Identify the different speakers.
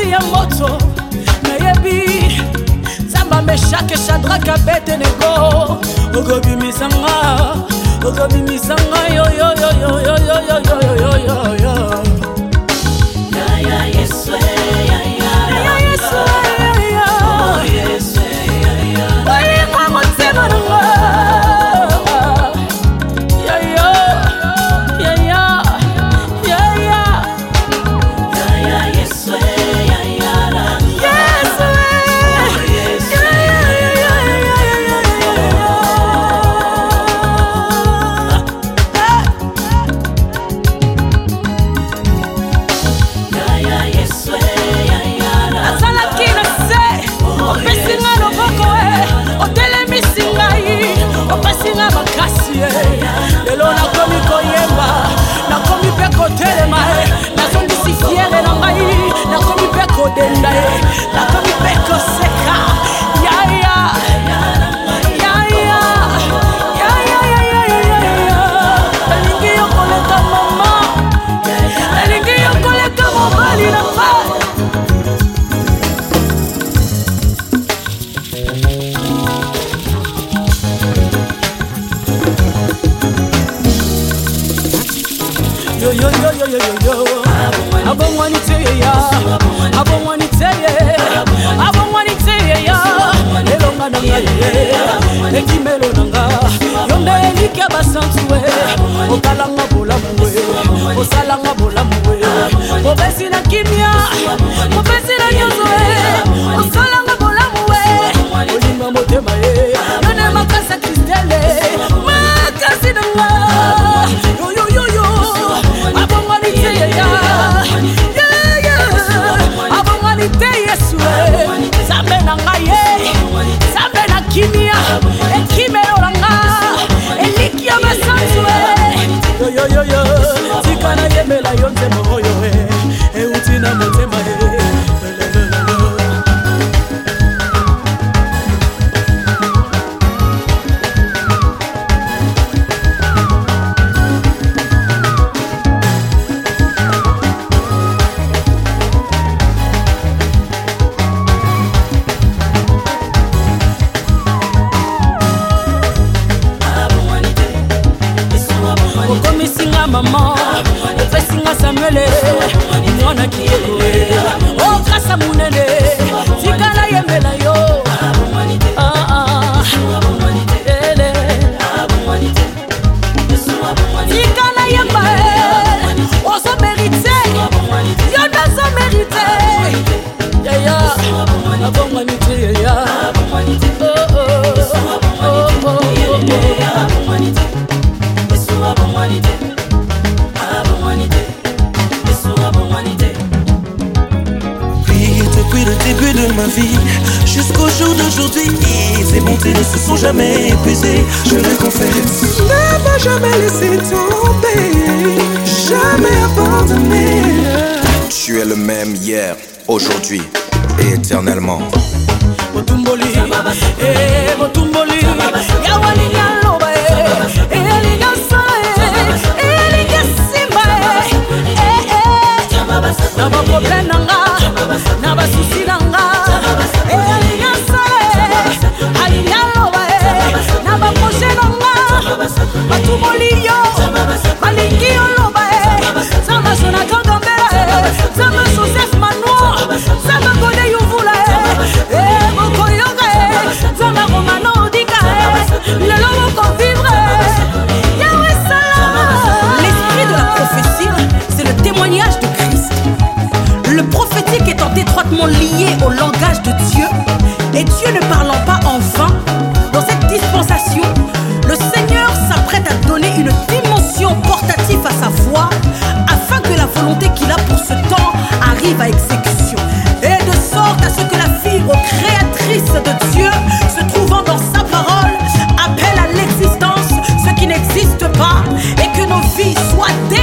Speaker 1: makasi ya moto nayebi nzamba meshake shadraka bete nego okobimisanga okobimisanga yoyoyoyoyoyoyoyo abongwaniteye abongwaniteye abongwaniteye ya elonga na ngai ekimelo na nga yo nde elike basantue okalanga bolamu we osalanga bolamu we obesi na kimia emele inonaki ye okasa oh, munene tikala yembela yo ah, ah. tikala yemba eh. ozo merite yo nazo merite yaya abongwani te yaya Jusqu'au jour d'aujourd'hui, ces bontés ne se sont jamais épuisées, je le confesse. Ne m'a jamais laissé tomber, jamais abandonné. Tu es le même hier, aujourd'hui et éternellement. Motumboli, eh, au langage de Dieu, et Dieu ne parlant pas en vain, dans cette dispensation, le Seigneur s'apprête à donner une dimension portative à sa voix, afin que la volonté qu'il a pour ce temps arrive à exécution. Et de sorte à ce que la fibre créatrice de Dieu, se trouvant dans sa parole, appelle à l'existence ce qui n'existe pas, et que nos vies soient